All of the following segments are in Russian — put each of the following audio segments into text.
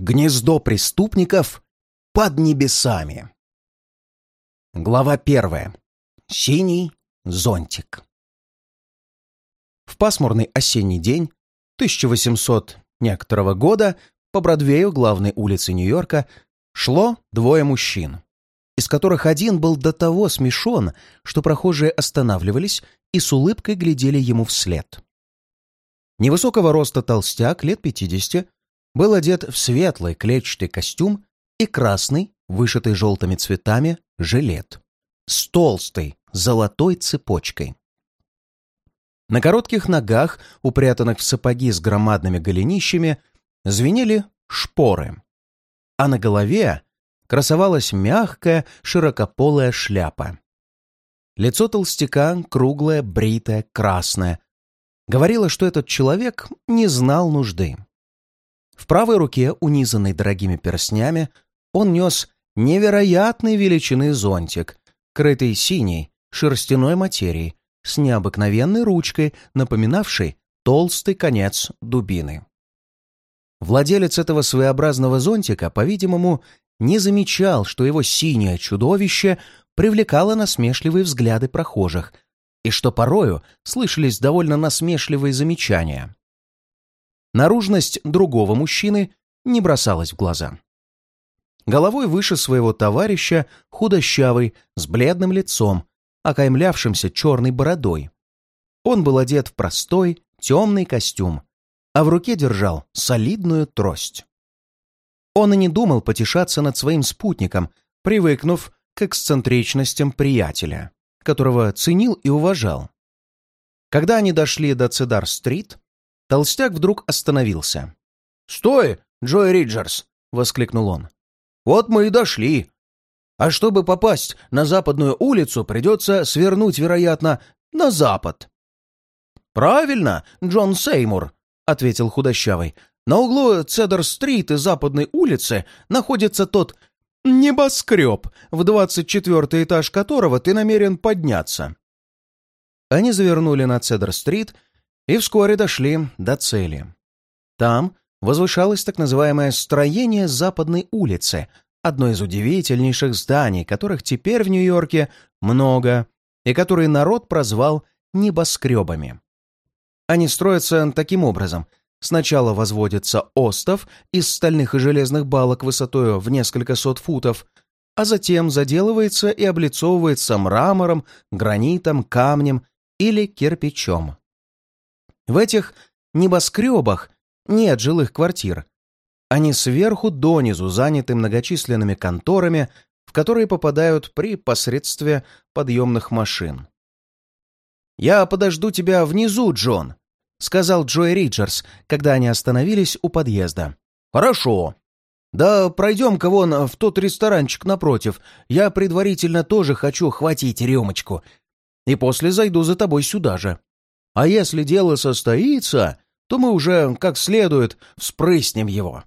Гнездо преступников под небесами. Глава первая. Синий зонтик. В пасмурный осенний день 1800 некоторого года по Бродвею главной улицы Нью-Йорка шло двое мужчин, из которых один был до того смешон, что прохожие останавливались и с улыбкой глядели ему вслед. Невысокого роста толстяк лет 50 был одет в светлый клетчатый костюм и красный, вышитый желтыми цветами, жилет с толстой золотой цепочкой. На коротких ногах, упрятанных в сапоги с громадными голенищами, звенели шпоры, а на голове красовалась мягкая широкополая шляпа. Лицо толстяка круглое, бритое, красное. Говорило, что этот человек не знал нужды. В правой руке, унизанный дорогими перстнями, он нес невероятной величины зонтик, крытый синей, шерстяной материей, с необыкновенной ручкой, напоминавшей толстый конец дубины. Владелец этого своеобразного зонтика, по-видимому, не замечал, что его синее чудовище привлекало насмешливые взгляды прохожих, и что порою слышались довольно насмешливые замечания. Наружность другого мужчины не бросалась в глаза. Головой выше своего товарища, худощавый, с бледным лицом, окаймлявшимся черной бородой. Он был одет в простой, темный костюм, а в руке держал солидную трость. Он и не думал потешаться над своим спутником, привыкнув к эксцентричностям приятеля, которого ценил и уважал. Когда они дошли до Цедар-стрит, Толстяк вдруг остановился. «Стой, Джой Риджерс!» — воскликнул он. «Вот мы и дошли. А чтобы попасть на западную улицу, придется свернуть, вероятно, на запад». «Правильно, Джон Сеймур», — ответил худощавый. «На углу Цедр-стрит и Западной улицы находится тот небоскреб, в двадцать четвертый этаж которого ты намерен подняться». Они завернули на Цедр-стрит и вскоре дошли до цели. Там возвышалось так называемое «строение Западной улицы», одно из удивительнейших зданий, которых теперь в Нью-Йорке много, и которые народ прозвал небоскребами. Они строятся таким образом. Сначала возводится остов из стальных и железных балок высотой в несколько сот футов, а затем заделывается и облицовывается мрамором, гранитом, камнем или кирпичом. В этих небоскребах нет жилых квартир. Они сверху донизу заняты многочисленными конторами, в которые попадают при посредстве подъемных машин. «Я подожду тебя внизу, Джон», — сказал Джой Риджерс, когда они остановились у подъезда. «Хорошо. Да пройдем-ка вон в тот ресторанчик напротив. Я предварительно тоже хочу хватить рюмочку. И после зайду за тобой сюда же». А если дело состоится, то мы уже как следует вспрыснем его».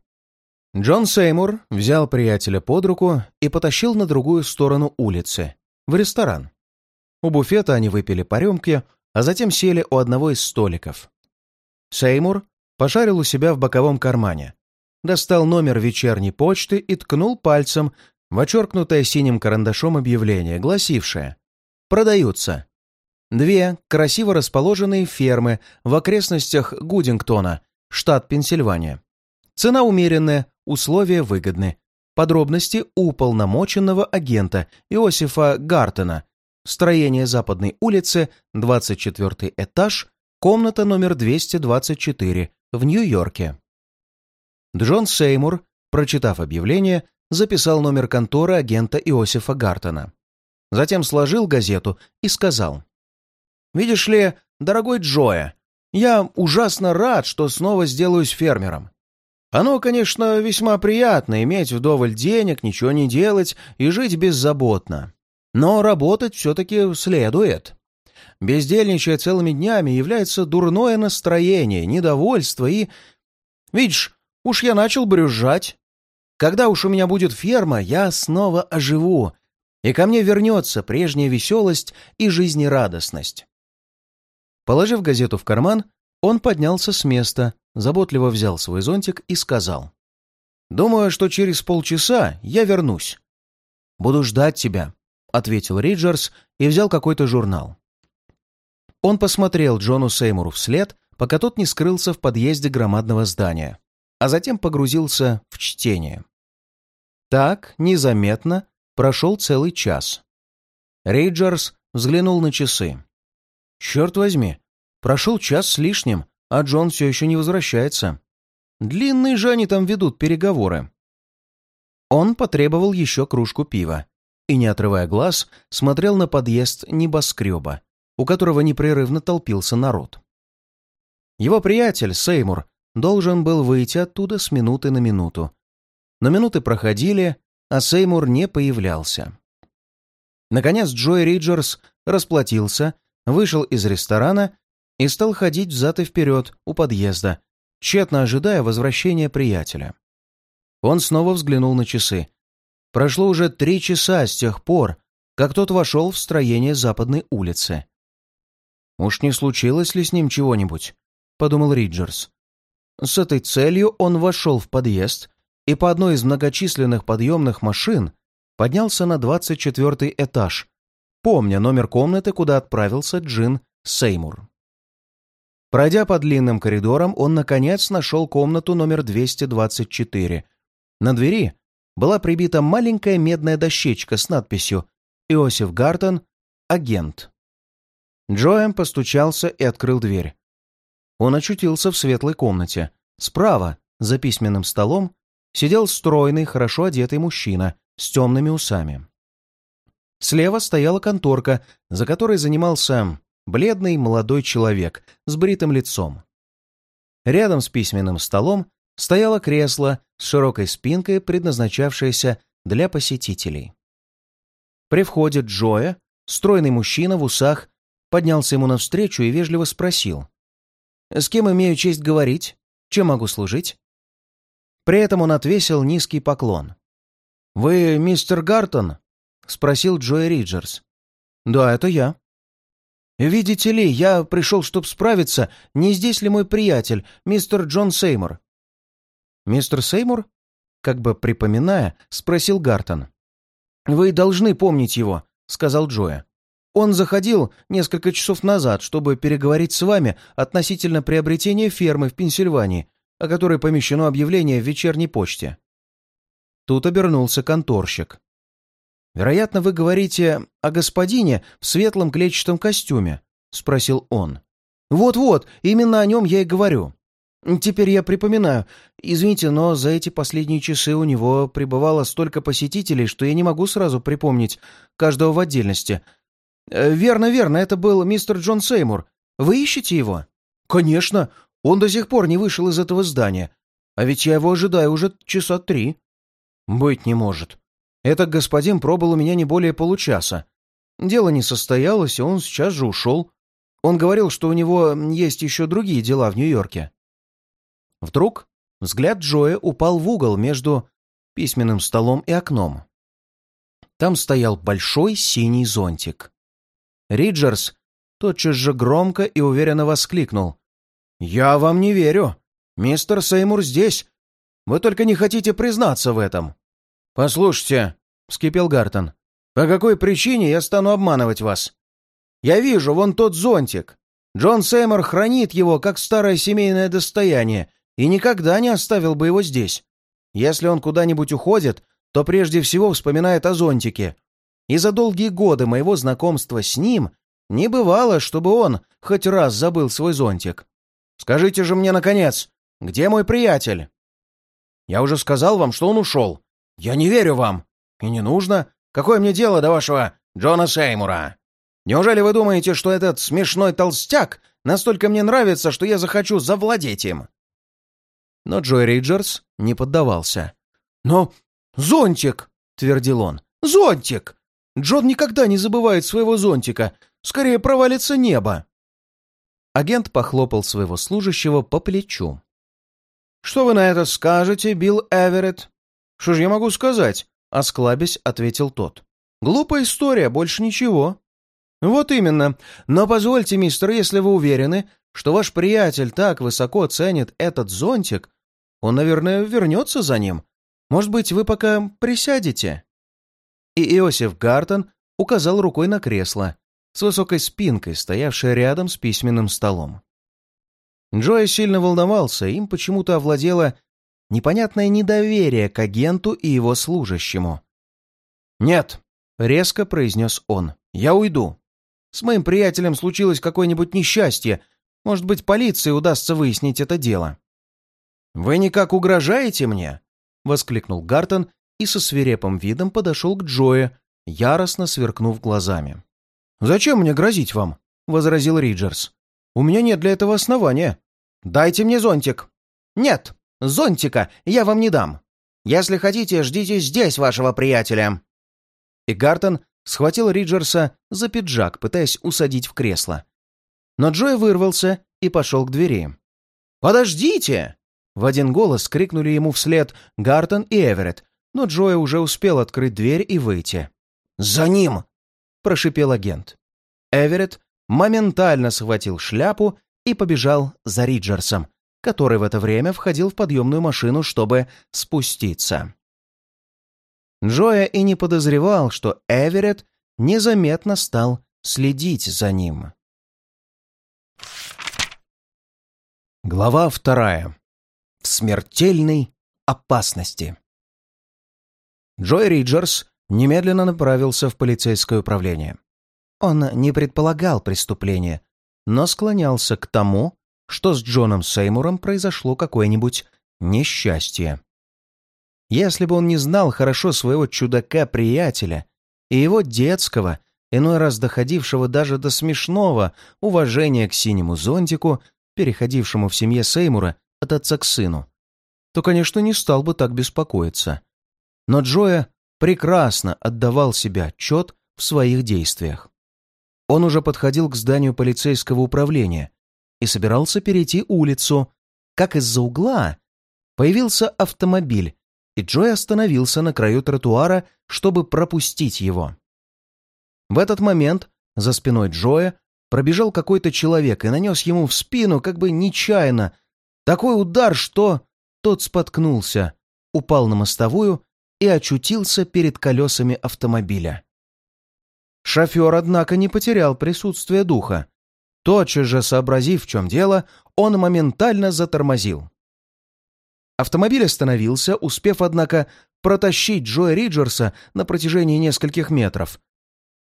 Джон Сеймур взял приятеля под руку и потащил на другую сторону улицы, в ресторан. У буфета они выпили по рюмке, а затем сели у одного из столиков. Сеймур пошарил у себя в боковом кармане, достал номер вечерней почты и ткнул пальцем в очеркнутое синим карандашом объявление, гласившее «Продаются Две красиво расположенные фермы в окрестностях Гудингтона, штат Пенсильвания. Цена умеренная, условия выгодны. Подробности уполномоченного агента Иосифа Гартена. Строение Западной улицы, 24 этаж, комната номер 224 в Нью-Йорке. Джон Сеймур, прочитав объявление, записал номер конторы агента Иосифа Гартена. Затем сложил газету и сказал Видишь ли, дорогой Джоя, я ужасно рад, что снова сделаюсь фермером. Оно, конечно, весьма приятно иметь вдоволь денег, ничего не делать и жить беззаботно. Но работать все-таки следует. Бездельничая целыми днями является дурное настроение, недовольство и... Видишь, уж я начал брюзжать. Когда уж у меня будет ферма, я снова оживу, и ко мне вернется прежняя веселость и жизнерадостность. Положив газету в карман, он поднялся с места, заботливо взял свой зонтик и сказал. Думаю, что через полчаса я вернусь. Буду ждать тебя, — ответил Риджерс и взял какой-то журнал. Он посмотрел Джону Сеймуру вслед, пока тот не скрылся в подъезде громадного здания, а затем погрузился в чтение. Так, незаметно, прошел целый час. Рейджерс взглянул на часы. «Черт возьми, прошел час с лишним, а Джон все еще не возвращается. Длинные же они там ведут переговоры». Он потребовал еще кружку пива и, не отрывая глаз, смотрел на подъезд небоскреба, у которого непрерывно толпился народ. Его приятель, Сеймур, должен был выйти оттуда с минуты на минуту. Но минуты проходили, а Сеймур не появлялся. Наконец Джой Риджерс расплатился, вышел из ресторана и стал ходить взад и вперед у подъезда, тщетно ожидая возвращения приятеля. Он снова взглянул на часы. Прошло уже три часа с тех пор, как тот вошел в строение западной улицы. «Уж не случилось ли с ним чего-нибудь?» — подумал Риджерс. С этой целью он вошел в подъезд и по одной из многочисленных подъемных машин поднялся на двадцать четвертый этаж, помня номер комнаты, куда отправился Джин Сеймур. Пройдя по длинным коридорам, он, наконец, нашел комнату номер 224, на двери была прибита маленькая медная дощечка с надписью «Иосиф Гартон, агент». Джоэм постучался и открыл дверь. Он очутился в светлой комнате. Справа, за письменным столом, сидел стройный, хорошо одетый мужчина с темными усами. Слева стояла конторка, за которой занимался бледный молодой человек с бритым лицом. Рядом с письменным столом стояло кресло с широкой спинкой, предназначавшееся для посетителей. При входе Джоя стройный мужчина в усах поднялся ему навстречу и вежливо спросил. «С кем имею честь говорить? Чем могу служить?» При этом он отвесил низкий поклон. «Вы мистер Гартон?» — спросил Джои Риджерс. «Да, это я». «Видите ли, я пришел, чтобы справиться, не здесь ли мой приятель, мистер Джон Сеймур. «Мистер Сеймур?» Как бы припоминая, спросил Гартон. «Вы должны помнить его», — сказал Джоя. «Он заходил несколько часов назад, чтобы переговорить с вами относительно приобретения фермы в Пенсильвании, о которой помещено объявление в вечерней почте». Тут обернулся конторщик. «Вероятно, вы говорите о господине в светлом клетчатом костюме», — спросил он. «Вот-вот, именно о нем я и говорю. Теперь я припоминаю. Извините, но за эти последние часы у него прибывало столько посетителей, что я не могу сразу припомнить каждого в отдельности. Э, верно, верно, это был мистер Джон Сеймур. Вы ищете его? Конечно. Он до сих пор не вышел из этого здания. А ведь я его ожидаю уже часа три. Быть не может. Этот господин пробыл у меня не более получаса. Дело не состоялось, и он сейчас же ушел. Он говорил, что у него есть еще другие дела в Нью-Йорке. Вдруг взгляд Джоя упал в угол между письменным столом и окном. Там стоял большой синий зонтик. Риджерс тотчас же громко и уверенно воскликнул. «Я вам не верю. Мистер Сеймур здесь. Вы только не хотите признаться в этом». «Послушайте», — вскипел Гартон, — «по какой причине я стану обманывать вас? Я вижу вон тот зонтик. Джон Сеймур хранит его как старое семейное достояние и никогда не оставил бы его здесь. Если он куда-нибудь уходит, то прежде всего вспоминает о зонтике. И за долгие годы моего знакомства с ним не бывало, чтобы он хоть раз забыл свой зонтик. Скажите же мне, наконец, где мой приятель? Я уже сказал вам, что он ушел. Я не верю вам. И не нужно. Какое мне дело до вашего Джона Сеймура? Неужели вы думаете, что этот смешной толстяк настолько мне нравится, что я захочу завладеть им? Но Джой Риджерс не поддавался. «Но зонтик!» — твердил он. «Зонтик! Джон никогда не забывает своего зонтика. Скорее провалится небо!» Агент похлопал своего служащего по плечу. «Что вы на это скажете, Билл Эверетт?» «Что же я могу сказать?» — осклабясь, ответил тот. «Глупая история, больше ничего». «Вот именно. Но позвольте, мистер, если вы уверены, что ваш приятель так высоко ценит этот зонтик, он, наверное, вернется за ним, Может быть, вы пока присядете?» И Иосиф Гартон указал рукой на кресло с высокой спинкой, стоявшее рядом с письменным столом. Джоя сильно волновался, им почему-то овладело непонятное недоверие к агенту и его служащему. «Нет», — резко произнес он, — «я уйду. С моим приятелем случилось какое-нибудь несчастье. Может быть, полиции удастся выяснить это дело». «Вы никак угрожаете мне?» — воскликнул Гартон и со свирепым видом подошел к Джое, яростно сверкнув глазами. «Зачем мне грозить вам?» — возразил Риджерс. «У меня нет для этого основания. Дайте мне зонтик». «Нет, зонтика я вам не дам. Если хотите, ждите здесь вашего приятеля». И Гартон схватил Риджерса за пиджак, пытаясь усадить в кресло. Но Джой вырвался и пошел к двери. «Подождите!» В один голос крикнули ему вслед Гартон и Эверетт, но Джоя уже успел открыть дверь и выйти. «За ним!» — прошипел агент. Эверетт моментально схватил шляпу и побежал за Риджерсом, который в это время входил в подъемную машину, чтобы спуститься. Джоя и не подозревал, что Эверетт незаметно стал следить за ним. Глава вторая. В смертельной опасности. Джой Риджерс немедленно направился в полицейское управление. Он не предполагал преступления, но склонялся к тому, что с Джоном Сеймуром произошло какое-нибудь несчастье. Если бы он не знал хорошо своего чудака-приятеля и его детского, иной раз доходившего даже до смешного уважения к синему зонтику, переходившему в семье Сеймура от отца к сыну, то, конечно, не стал бы так беспокоиться. Но Джоя прекрасно отдавал себе отчет в своих действиях. Он уже подходил к зданию полицейского управления и собирался перейти улицу, как из-за угла появился автомобиль, и Джой остановился на краю тротуара, чтобы пропустить его. В этот момент за спиной Джоя пробежал какой-то человек и нанес ему в спину, как бы нечаянно, такой удар, что тот споткнулся, упал на мостовую и очутился перед колесами автомобиля. Шофер, однако, не потерял присутствие духа. Тотчас же сообразив, в чем дело, он моментально затормозил. Автомобиль остановился, успев, однако, протащить Джоя Риджерса на протяжении нескольких метров.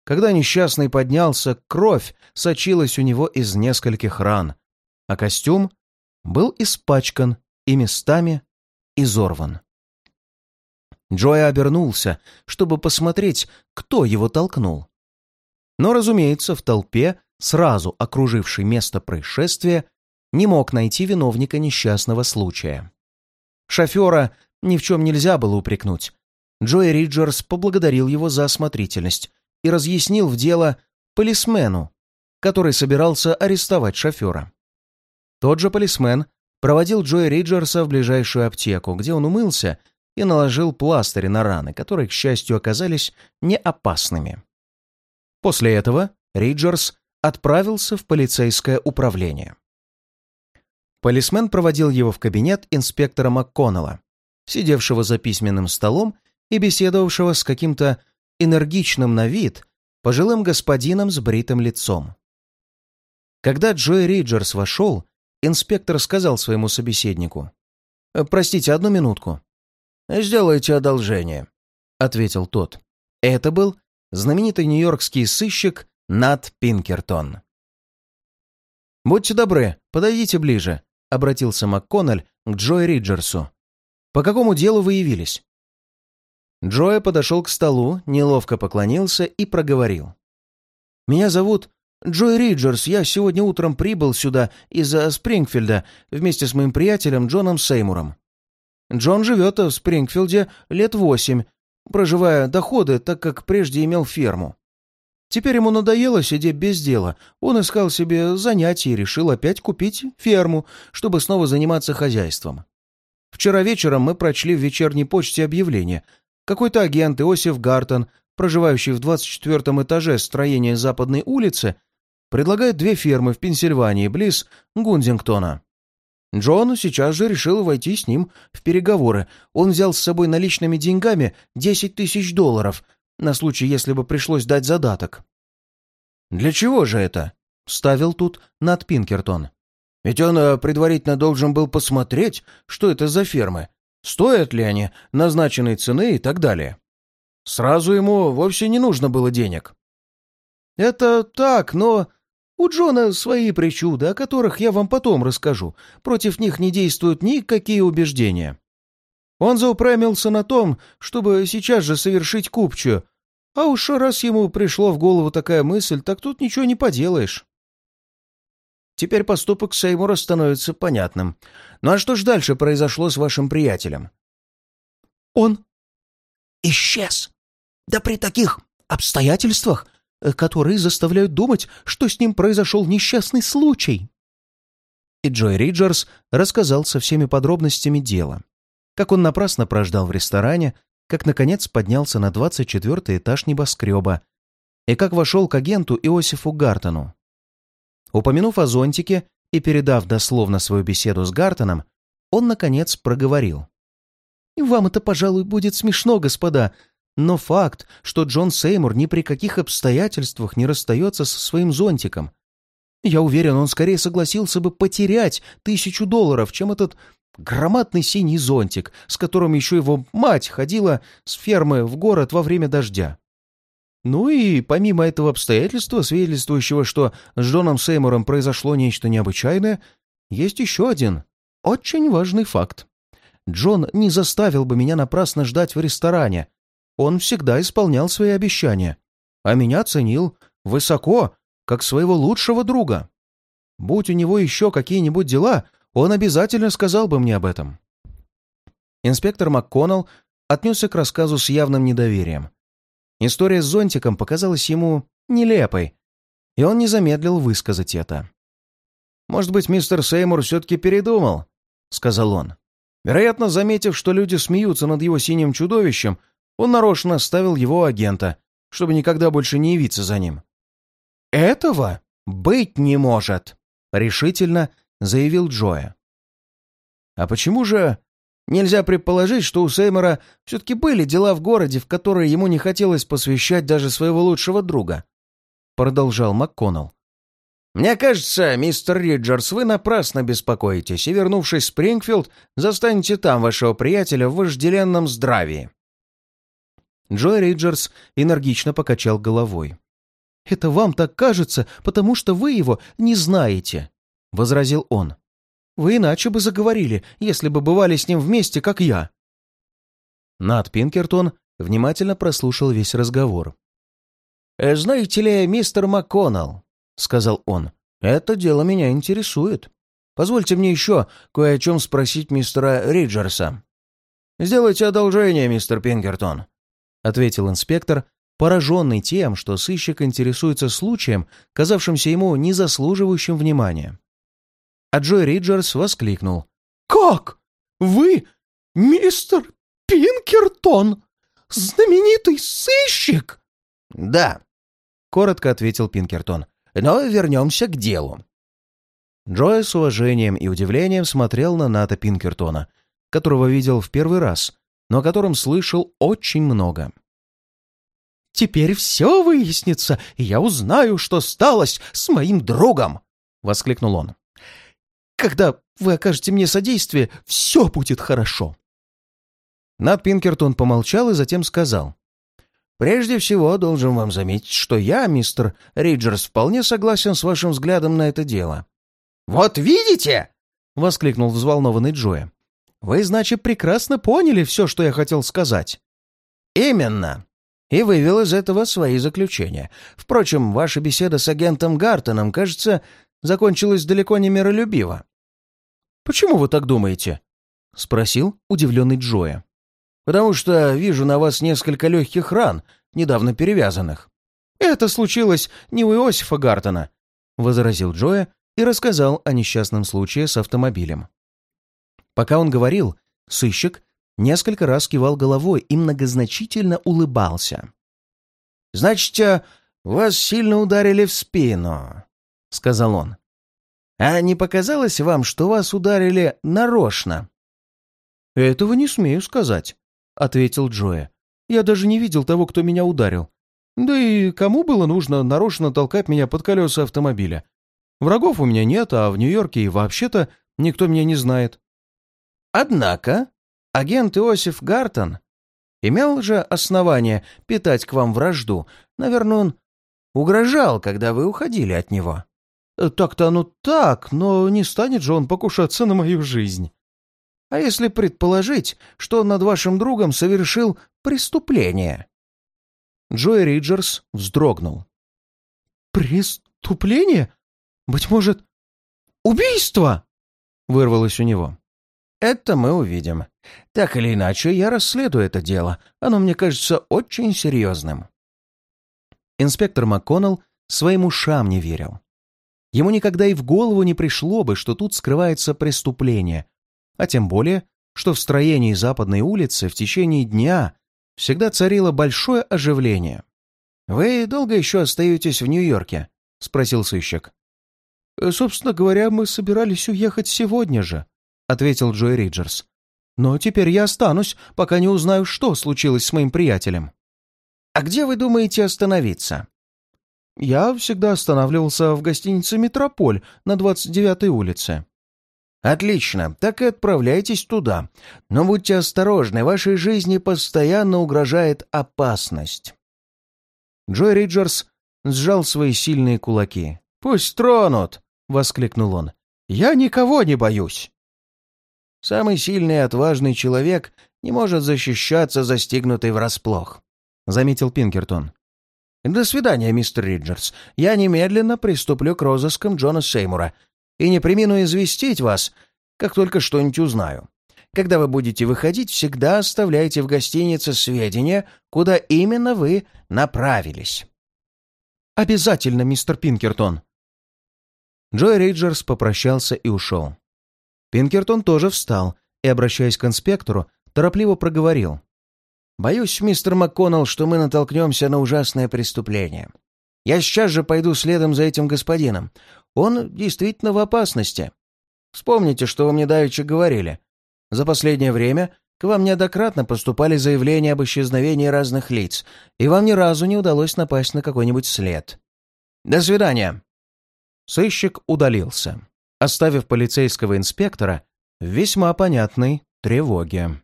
Когда несчастный поднялся, кровь сочилась у него из нескольких ран, а костюм был испачкан и местами изорван. Джоя обернулся, чтобы посмотреть, кто его толкнул. Но, разумеется, в толпе, сразу окружившей место происшествия, не мог найти виновника несчастного случая. Шофера ни в чем нельзя было упрекнуть. Джои Риджерс поблагодарил его за осмотрительность и разъяснил в дело полисмену, который собирался арестовать шофера. Тот же полисмен проводил Джои Риджерса в ближайшую аптеку, где он умылся и наложил пластыри на раны, которые, к счастью, оказались не опасными. После этого Риджерс отправился в полицейское управление. Полисмен проводил его в кабинет инспектора МакКоннелла, сидевшего за письменным столом и беседовавшего с каким-то энергичным на вид пожилым господином с бритым лицом. Когда Джой Риджерс вошел, инспектор сказал своему собеседнику. «Простите, одну минутку». «Сделайте одолжение», — ответил тот. Это был знаменитый нью-йоркский сыщик Нат Пинкертон. «Будьте добры, подойдите ближе», — обратился МакКоннелл к Джой Риджерсу. «По какому делу вы явились?» Джоя подошел к столу, неловко поклонился и проговорил. «Меня зовут Джой Риджерс. Я сегодня утром прибыл сюда из Спрингфилда вместе с моим приятелем Джоном Сеймуром. Джон живет в Спрингфилде лет восемь, проживая доходы, так как прежде имел ферму. Теперь ему надоело сидеть без дела. Он искал себе занятий и решил опять купить ферму, чтобы снова заниматься хозяйством. Вчера вечером мы прочли в вечерней почте объявление. Какой-то агент Иосиф Гартон, проживающий в 24 этаже строения Западной улицы, предлагает две фермы в Пенсильвании, близ Гунзингтона. Джон сейчас же решил войти с ним в переговоры. Он взял с собой наличными деньгами 10 тысяч долларов, на случай, если бы пришлось дать задаток. «Для чего же это?» — ставил тут Нат Пинкертон. «Ведь он э, предварительно должен был посмотреть, что это за фермы, стоят ли они назначенной цены и так далее. Сразу ему вовсе не нужно было денег». «Это так, но у Джона свои причуды, о которых я вам потом расскажу. Против них не действуют никакие убеждения. Он заупрямился на том, чтобы сейчас же совершить купчую, а уж раз ему пришло в голову такая мысль, так тут ничего не поделаешь. Теперь поступок Сеймура становится понятным. Ну а что ж дальше произошло с вашим приятелем? Он исчез. Да при таких обстоятельствах, которые заставляют думать, что с ним произошел несчастный случай. И Джой Риджерс рассказал со всеми подробностями дела. Как он напрасно прождал в ресторане, как, наконец, поднялся на 24 этаж небоскреба и как вошел к агенту Иосифу Гартону. Упомянув о зонтике и передав дословно свою беседу с Гартоном, он, наконец, проговорил. «Вам это, пожалуй, будет смешно, господа, но факт, что Джон Сеймур ни при каких обстоятельствах не расстается со своим зонтиком. Я уверен, он скорее согласился бы потерять тысячу долларов, чем этот Громадный синий зонтик, с которым еще его мать ходила с фермы в город во время дождя. Ну и помимо этого обстоятельства, свидетельствующего, что с Джоном Сеймуром произошло нечто необычайное, есть еще один очень важный факт. Джон не заставил бы меня напрасно ждать в ресторане. Он всегда исполнял свои обещания, а меня ценил высоко, как своего лучшего друга. Будь у него еще какие-нибудь дела, он обязательно сказал бы мне об этом. Инспектор МакКоннелл отнесся к рассказу с явным недоверием. История с зонтиком показалась ему нелепой, и он не замедлил высказать это. «Может быть, мистер Сеймур все-таки передумал?» — сказал он. Вероятно, заметив, что люди смеются над его синим чудовищем, он нарочно оставил его агента, чтобы никогда больше не явиться за ним. «Этого быть не может!» — решительно заявил Джоя. «А почему же нельзя предположить, что у Сеймора все-таки были дела в городе, в которые ему не хотелось посвящать даже своего лучшего друга?» Продолжал МакКоннелл. «Мне кажется, мистер Риджерс, вы напрасно беспокоитесь, и, вернувшись в Спрингфилд, застанете там вашего приятеля в вожделенном здравии». Джой Риджерс энергично покачал головой. «Это вам так кажется, потому что вы его не знаете», — возразил он. «Вы иначе бы заговорили, если бы бывали с ним вместе, как я». Нат Пинкертон внимательно прослушал весь разговор. «Э, «Знаете ли, мистер МакКоннелл», — сказал он, — «это дело меня интересует. Позвольте мне еще кое о чем спросить мистера Риджерса». «Сделайте одолжение, мистер Пинкертон», — ответил инспектор, пораженный тем, что сыщик интересуется случаем, казавшимся ему незаслуживающим внимания. А Джой Риджерс воскликнул. «Как? Вы, мистер Пинкертон, знаменитый сыщик?» «Да», — коротко ответил Пинкертон. «Но вернемся к делу». Джой с уважением и удивлением смотрел на Ната Пинкертона, которого видел в первый раз, но о котором слышал очень много. «Теперь все выяснится, и я узнаю, что сталось с моим другом!» — воскликнул он. Когда вы окажете мне содействие, все будет хорошо». Над Пинкертон помолчал и затем сказал. «Прежде всего, должен вам заметить, что я, мистер Риджерс, вполне согласен с вашим взглядом на это дело». «Вот видите!» — воскликнул взволнованный Джоя. «Вы, значит, прекрасно поняли все, что я хотел сказать». «Именно!» И вывел из этого свои заключения. Впрочем, ваша беседа с агентом Гартоном, кажется, закончилась далеко не миролюбиво. «Почему вы так думаете?» — спросил удивленный Джоя. «Потому что вижу на вас несколько легких ран, недавно перевязанных». «Это случилось не у Иосифа Гартона», — возразил Джоя и рассказал о несчастном случае с автомобилем. Пока он говорил, сыщик несколько раз кивал головой и многозначительно улыбался. «Значит, вас сильно ударили в спину», — сказал он. А не показалось вам, что вас ударили нарочно?» «Этого не смею сказать», — ответил Джоя. «Я даже не видел того, кто меня ударил. Да и кому было нужно нарочно толкать меня под колеса автомобиля? Врагов у меня нет, а в Нью-Йорке и вообще-то никто меня не знает». «Однако агент Иосиф Гартон имел же основание питать к вам вражду. Наверное, он угрожал, когда вы уходили от него». «Так-то оно так, но не станет же он покушаться на мою жизнь». А если предположить, что он над вашим другом совершил преступление?» Джой Риджерс вздрогнул. «Преступление? Быть может, убийство?» — вырвалось у него. «Это мы увидим. Так или иначе, я расследую это дело. Оно мне кажется очень серьезным». Инспектор МакКоннелл своим ушам не верил. Ему никогда и в голову не пришло бы, что тут скрывается преступление, а тем более, что в строении Западной улицы в течение дня всегда царило большое оживление. «Вы долго еще остаетесь в Нью-Йорке?» — спросил сыщик. «Э, «Собственно говоря, мы собирались уехать сегодня же», — ответил Джой Риджерс. «Но теперь я останусь, пока не узнаю, что случилось с моим приятелем». «А где вы думаете остановиться?» «Я всегда останавливался в гостинице «Метрополь» на 29-й улице». «Отлично, так и отправляйтесь туда. Но будьте осторожны, вашей жизни постоянно угрожает опасность». Джой Риджерс сжал свои сильные кулаки. «Пусть тронут!» — воскликнул он. «Я никого не боюсь!» Самый сильный и отважный человек не может защищаться, застигнутый врасплох, — заметил Пинкертон. «До свидания, мистер Риджерс. Я немедленно приступлю к розыскам Джона Сеймура и не премину известить вас, как только что-нибудь узнаю. Когда вы будете выходить, всегда оставляйте в гостинице сведения, куда именно вы направились. «Обязательно, мистер Пинкертон!» Джой Рейджерс попрощался и ушел. Пинкертон тоже встал и, обращаясь к инспектору, торопливо проговорил. «Боюсь, мистер МакКоннелл, что мы натолкнемся на ужасное преступление. Я сейчас же пойду следом за этим господином. Он действительно в опасности. Вспомните, что вы мне давеча говорили. За последнее время к вам неоднократно поступали заявления об исчезновении разных лиц, и вам ни разу не удалось напасть на какой-нибудь след. До свидания!» Сыщик удалился, оставив полицейского инспектора в весьма понятной тревоге.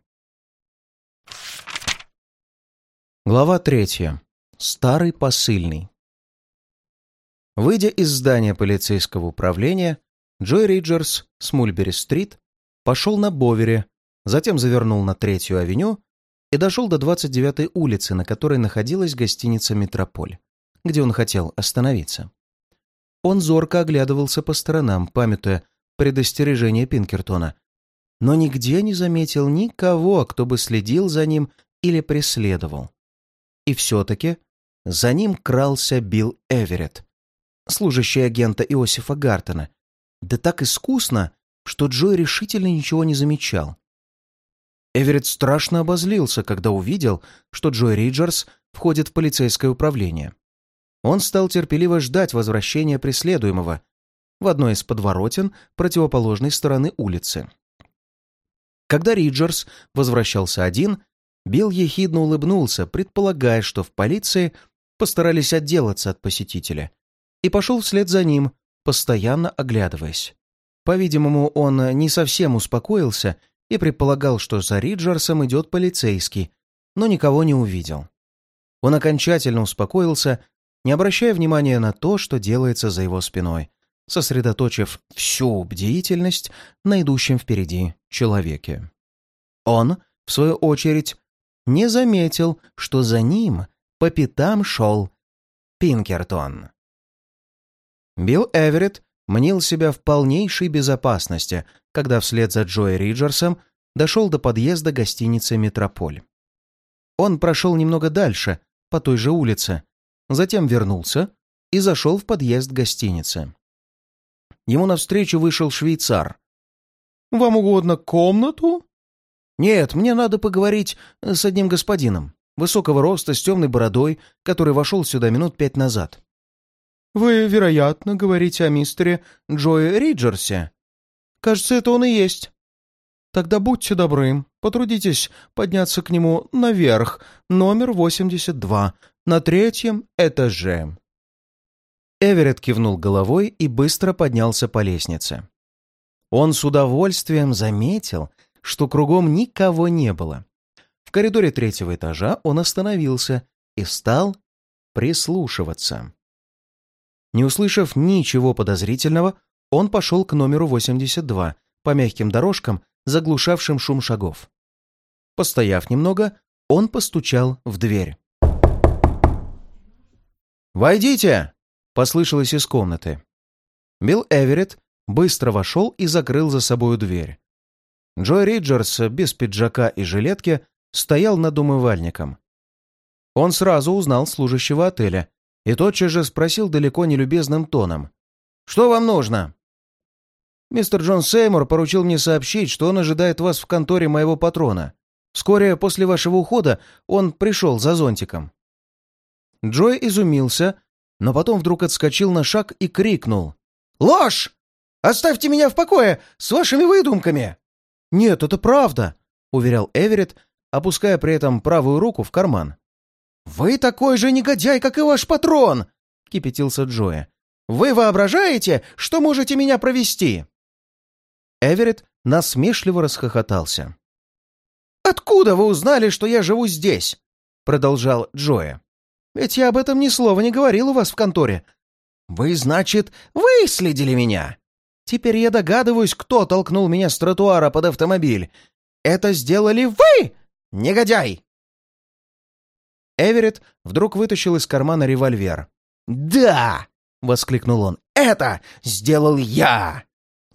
Глава третья. Старый посыльный. Выйдя из здания полицейского управления, Джой Риджерс с Мульбери-стрит пошел на Бовере, затем завернул на Третью авеню и дошел до 29-й улицы, на которой находилась гостиница «Метрополь», где он хотел остановиться. Он зорко оглядывался по сторонам, памятуя предостережение Пинкертона, но нигде не заметил никого, кто бы следил за ним или преследовал. И все-таки за ним крался Билл Эверетт, служащий агента Иосифа Гартона, да так искусно, что Джой решительно ничего не замечал. Эверетт страшно обозлился, когда увидел, что Джой Риджерс входит в полицейское управление. Он стал терпеливо ждать возвращения преследуемого в одной из подворотен противоположной стороны улицы. Когда Риджерс возвращался один, Билл ехидно улыбнулся, предполагая, что в полиции постарались отделаться от посетителя, и пошел вслед за ним, постоянно оглядываясь. По-видимому, он не совсем успокоился и предполагал, что за Риджерсом идет полицейский, но никого не увидел. Он окончательно успокоился, не обращая внимания на то, что делается за его спиной, сосредоточив всю бдительность на идущем впереди человеке. Он, в свою очередь, не заметил, что за ним по пятам шел Пинкертон. Билл Эверетт мнил себя в полнейшей безопасности, когда вслед за Джои Риджерсом дошел до подъезда гостиницы «Метрополь». Он прошел немного дальше, по той же улице, затем вернулся и зашел в подъезд гостиницы. Ему навстречу вышел швейцар. «Вам угодно комнату?» «Нет, мне надо поговорить с одним господином, высокого роста, с темной бородой, который вошел сюда минут пять назад». Вы, вероятно, говорите о мистере Джое Риджерсе. Кажется, это он и есть. Тогда будьте добры, потрудитесь подняться к нему наверх, номер 82, на третьем этаже». Эверетт кивнул головой и быстро поднялся по лестнице. Он с удовольствием заметил, что кругом никого не было. В коридоре третьего этажа он остановился и стал прислушиваться. Не услышав ничего подозрительного, он пошел к номеру 82 по мягким дорожкам, заглушавшим шум шагов. Постояв немного, он постучал в дверь. «Войдите!» — послышалось из комнаты. Билл Эверетт быстро вошел и закрыл за собою дверь. Джой Риджерс без пиджака и жилетки стоял над умывальником. Он сразу узнал служащего отеля и тотчас же спросил далеко не любезным тоном. «Что вам нужно?» «Мистер Джон Сеймур поручил мне сообщить, что он ожидает вас в конторе моего патрона. Вскоре после вашего ухода он пришел за зонтиком». Джой изумился, но потом вдруг отскочил на шаг и крикнул. «Ложь! Оставьте меня в покое с вашими выдумками!» «Нет, это правда», — уверял Эверетт, опуская при этом правую руку в карман. «Вы такой же негодяй, как и ваш патрон!» — кипятился Джоя. «Вы воображаете, что можете меня провести?» Эверетт насмешливо расхохотался. «Откуда вы узнали, что я живу здесь?» — продолжал Джоя. «Ведь я об этом ни слова не говорил у вас в конторе. Вы, значит, выследили меня. Теперь я догадываюсь, кто толкнул меня с тротуара под автомобиль. Это сделали вы, негодяй!» Эверетт вдруг вытащил из кармана револьвер. «Да!» — воскликнул он. «Это сделал я!»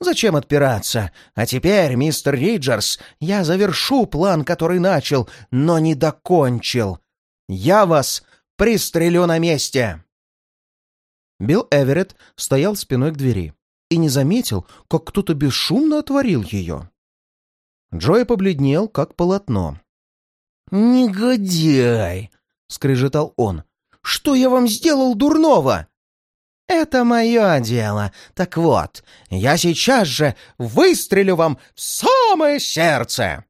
«Зачем отпираться? А теперь, мистер Риджерс, я завершу план, который начал, но не докончил. Я вас пристрелю на месте!» Билл Эверетт стоял спиной к двери и не заметил, как кто-то бесшумно отворил ее. Джой побледнел, как полотно. «Негодяй!» — скрежетал он. «Что я вам сделал дурного?» «Это мое дело. Так вот, я сейчас же выстрелю вам в самое сердце!»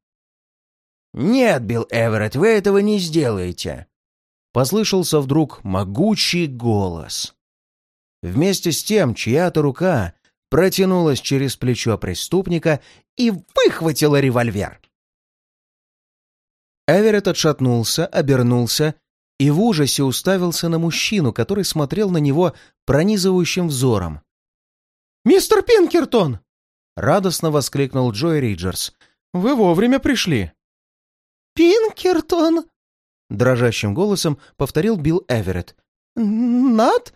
«Нет, Билл Эверетт, вы этого не сделаете!» Послышался вдруг могучий голос. Вместе с тем чья-то рука протянулась через плечо преступника и выхватила револьвер. Эверетт отшатнулся, обернулся и в ужасе уставился на мужчину, который смотрел на него пронизывающим взором. «Мистер Пинкертон!» — радостно воскликнул Джой Риджерс. «Вы вовремя пришли!» «Пинкертон!» — дрожащим голосом повторил Билл Эверетт. «Над?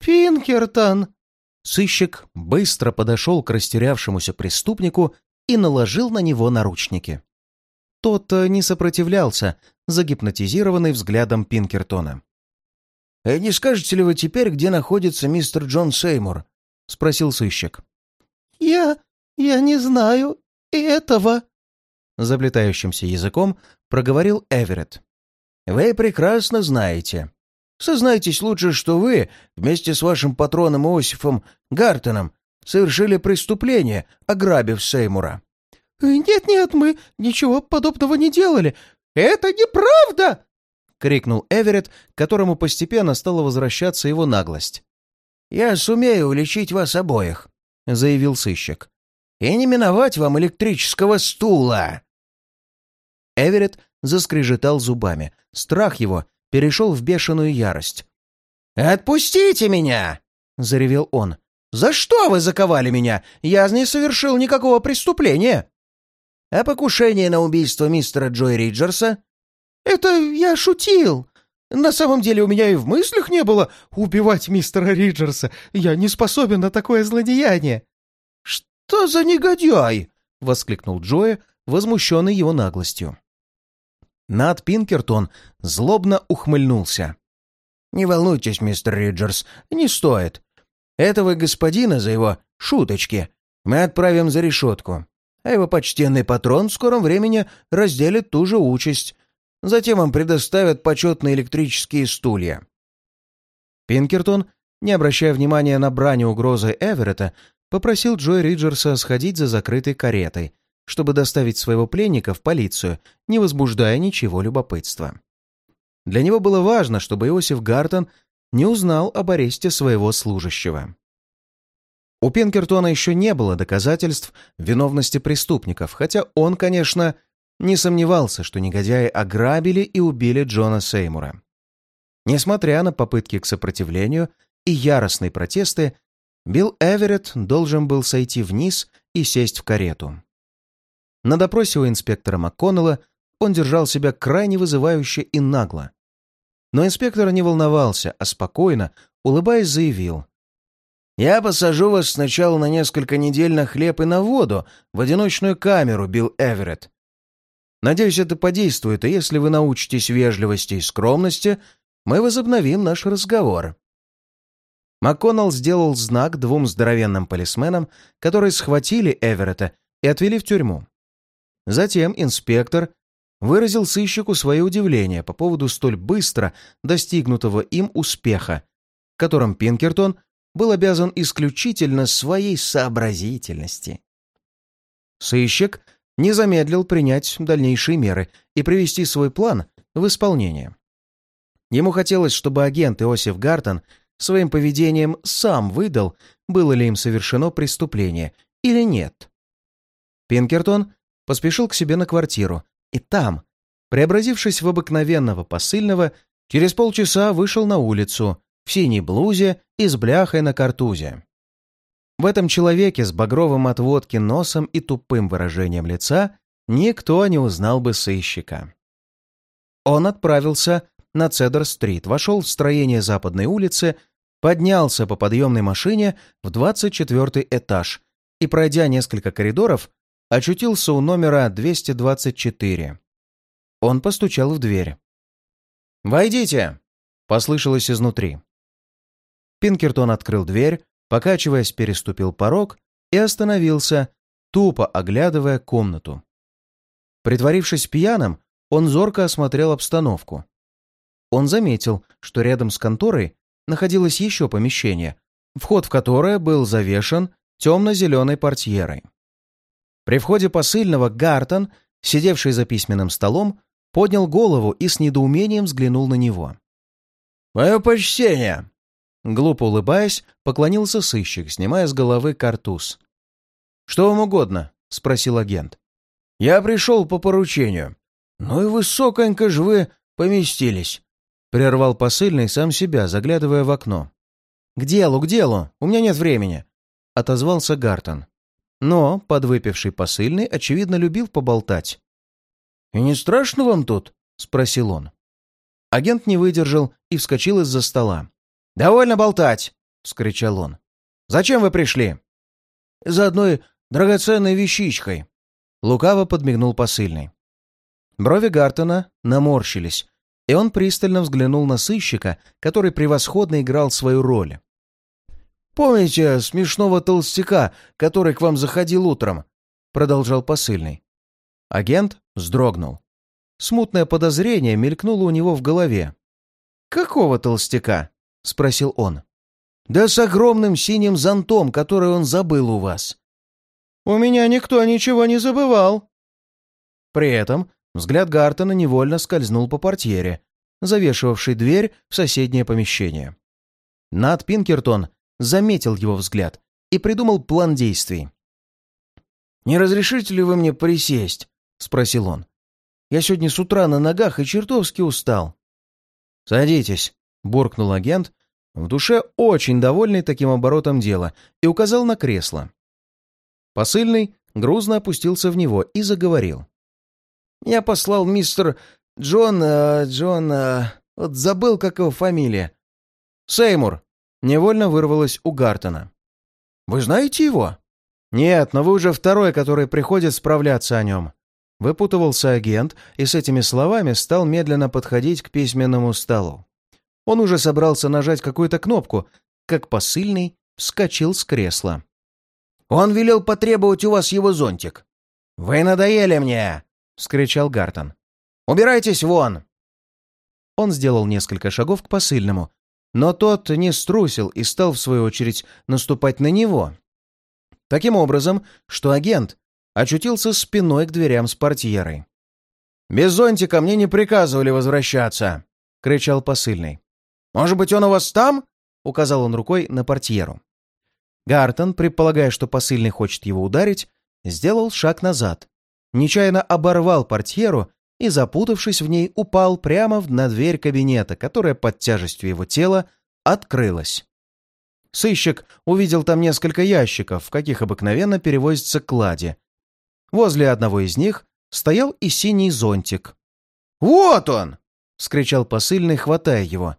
Пинкертон!» Сыщик быстро подошел к растерявшемуся преступнику и наложил на него наручники. Тот э, не сопротивлялся, загипнотизированный взглядом Пинкертона. «Э, «Не скажете ли вы теперь, где находится мистер Джон Сеймур?» — спросил сыщик. «Я... я не знаю этого», — заплетающимся языком проговорил Эверетт. «Вы прекрасно знаете. Сознайтесь лучше, что вы, вместе с вашим патроном Иосифом Гартоном, совершили преступление, ограбив Сеймура». «Нет-нет, мы ничего подобного не делали. Это неправда!» — крикнул Эверетт, которому постепенно стала возвращаться его наглость. «Я сумею уличить вас обоих», — заявил сыщик. «И не миновать вам электрического стула!» Эверетт заскрежетал зубами. Страх его перешел в бешеную ярость. «Отпустите меня!» — заревел он. «За что вы заковали меня? Я не совершил никакого преступления!» А покушение на убийство мистера Джой Риджерса? Это я шутил. На самом деле у меня и в мыслях не было убивать мистера Риджерса. Я не способен на такое злодеяние. Что за негодяй? воскликнул Джоя, возмущенный его наглостью. Над Пинкертон злобно ухмыльнулся. «Не волнуйтесь, мистер Риджерс, не стоит. Этого господина за его шуточки мы отправим за решетку а его почтенный патрон в скором времени разделит ту же участь. Затем им предоставят почетные электрические стулья. Пинкертон не обращая внимания на брань и угрозы Эверетта, попросил Джой Риджерса сходить за закрытой каретой, чтобы доставить своего пленника в полицию, не возбуждая ничего любопытства. Для него было важно, чтобы Иосиф Гартон не узнал об аресте своего служащего. У Пинкертона еще не было доказательств виновности преступников, хотя он, конечно, не сомневался, что негодяи ограбили и убили Джона Сеймура. Несмотря на попытки к сопротивлению и яростные протесты, Билл Эверетт должен был сойти вниз и сесть в карету. На допросе у инспектора МакКоннелла он держал себя крайне вызывающе и нагло. Но инспектор не волновался, а спокойно, улыбаясь, заявил. «Я посажу вас сначала на несколько недель на хлеб и на воду в одиночную камеру, Билл Эверетт. Надеюсь, это подействует, и если вы научитесь вежливости и скромности, мы возобновим наш разговор». МакКоннелл сделал знак двум здоровенным полисменам, которые схватили Эверетта и отвели в тюрьму. Затем инспектор выразил сыщику свое удивление по поводу столь быстро достигнутого им успеха, которым Пинкертон был обязан исключительно своей сообразительности. Сыщик не замедлил принять дальнейшие меры и привести свой план в исполнение. Ему хотелось, чтобы агент Иосиф Гартон своим поведением сам выдал, было ли им совершено преступление или нет. Пинкертон поспешил к себе на квартиру, и там, преобразившись в обыкновенного посыльного, через полчаса вышел на улицу в синей блузе и с бляхой на картузе. В этом человеке с багровым от водки носом и тупым выражением лица никто не узнал бы сыщика. Он отправился на Цедр-стрит, вошел в строение Западной улицы, поднялся по подъемной машине в 24 этаж и, пройдя несколько коридоров, очутился у номера 224. Он постучал в дверь. «Войдите!» — послышалось изнутри. Пинкертон открыл дверь, покачиваясь, переступил порог и остановился, тупо оглядывая комнату. Притворившись пьяным, он зорко осмотрел обстановку. Он заметил, что рядом с конторой находилось еще помещение, вход в которое был завешен темно-зеленой портьерой. При входе посыльного Гартон, сидевший за письменным столом, поднял голову и с недоумением взглянул на него. «Мое почтение!» Глупо улыбаясь, поклонился сыщик, снимая с головы картуз. «Что вам угодно?» — спросил агент. «Я пришел по поручению. Ну и высоконько ж вы поместились. Прервал посыльный сам себя, заглядывая в окно. «К делу, к делу! У меня нет времени!» — отозвался Гартон. Но подвыпивший посыльный, очевидно, любил поболтать. «И не страшно вам тут?» — спросил он. Агент не выдержал и вскочил из-за стола. «Довольно болтать!» — вскричал он. «Зачем вы пришли?» «За одной драгоценной вещичкой!» Лукаво подмигнул посыльный. Брови Гартона наморщились, и он пристально взглянул на сыщика, который превосходно играл свою роль. «Помните смешного толстяка, который к вам заходил утром?» — продолжал посыльный. Агент вздрогнул. Смутное подозрение мелькнуло у него в голове. «Какого толстяка?» — спросил он. «Да с огромным синим зонтом, который он забыл у вас». «У меня никто ничего не забывал». При этом Взгляд Гартона невольно скользнул по портьере, завешивавшей дверь в соседнее помещение. Над Пинкертон заметил его взгляд и придумал план действий. «Не разрешите ли вы мне присесть?» — спросил он. «Я сегодня с утра на ногах и чертовски устал». «Садитесь», — буркнул агент, в душе очень довольный таким оборотом дела, и указал на кресло. Посыльный грузно опустился в него и заговорил. Я послал мистер Джон... Э, Джон... Э, вот забыл, как его фамилия. Сеймур. Невольно вырвалось у Гартона. Вы знаете его? Нет, но вы уже второй, который приходит справляться о нем. Выпутывался агент и с этими словами стал медленно подходить к письменному столу. Он уже собрался нажать какую-то кнопку, как посыльный вскочил с кресла. «Он велел потребовать у вас его зонтик». «Вы надоели мне!» — вскричал Гартон. «Убирайтесь вон!» Он сделал несколько шагов к посыльному, но тот не струсил и стал, в свою очередь, наступать на него. Таким образом, что агент очутился спиной к дверям с портьерой. «Без зонтика мне не приказывали возвращаться!» — кричал посыльный. «Может быть, он у вас там?» — указал он рукой на портьеру. Гартон, предполагая, что посыльный хочет его ударить, сделал шаг назад, нечаянно оборвал портьеру и, запутавшись в ней, упал прямо на дверь кабинета, которая под тяжестью его тела открылась. Сыщик увидел там несколько ящиков, в каких обыкновенно перевозится клади. Возле одного из них стоял и синий зонтик. «Вот он!» — вскричал посыльный, хватая его.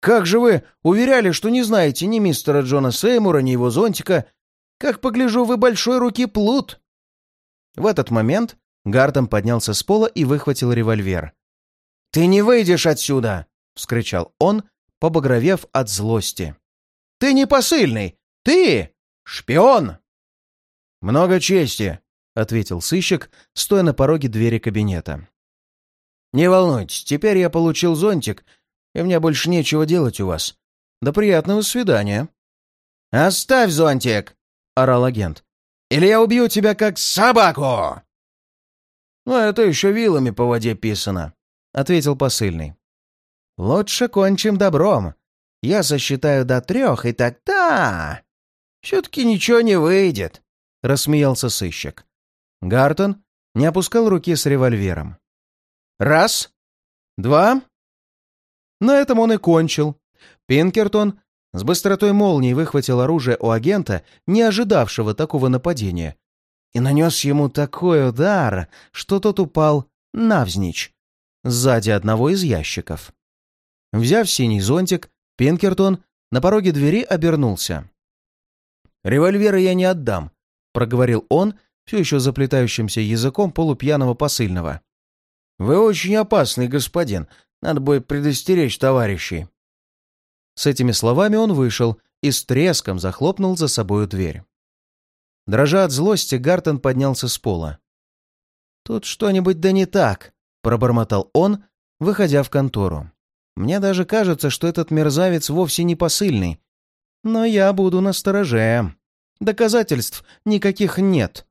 «Как же вы уверяли, что не знаете ни мистера Джона Сеймура, ни его зонтика? Как погляжу, вы большой руки плут!» В этот момент Гартом поднялся с пола и выхватил револьвер. «Ты не выйдешь отсюда!» — вскричал он, побагровев от злости. «Ты не посыльный! Ты шпион!» «Много чести!» — ответил сыщик, стоя на пороге двери кабинета. «Не волнуйтесь, теперь я получил зонтик, и мне больше нечего делать у вас. До приятного свидания!» «Оставь зонтик!» — орал агент. «Или я убью тебя как собаку!» «Ну, это еще вилами по воде писано», — ответил посыльный. «Лучше кончим добром. Я сосчитаю до трех, и тогда...» «Все-таки ничего не выйдет», — рассмеялся сыщик. Гартон не опускал руки с револьвером. «Раз, два...» На этом он и кончил. Пинкертон с быстротой молнии выхватил оружие у агента, не ожидавшего такого нападения, и нанес ему такой удар, что тот упал навзничь, сзади одного из ящиков. Взяв синий зонтик, Пинкертон на пороге двери обернулся. «Револьвера я не отдам», — проговорил он, все еще заплетающимся языком полупьяного посыльного. «Вы очень опасный господин, надо будет предостеречь товарищей». С этими словами он вышел и с треском захлопнул за собою дверь. Дрожа от злости, Гартон поднялся с пола. «Тут что-нибудь да не так», — пробормотал он, выходя в контору. «Мне даже кажется, что этот мерзавец вовсе не посыльный. Но я буду настороже. Доказательств никаких нет.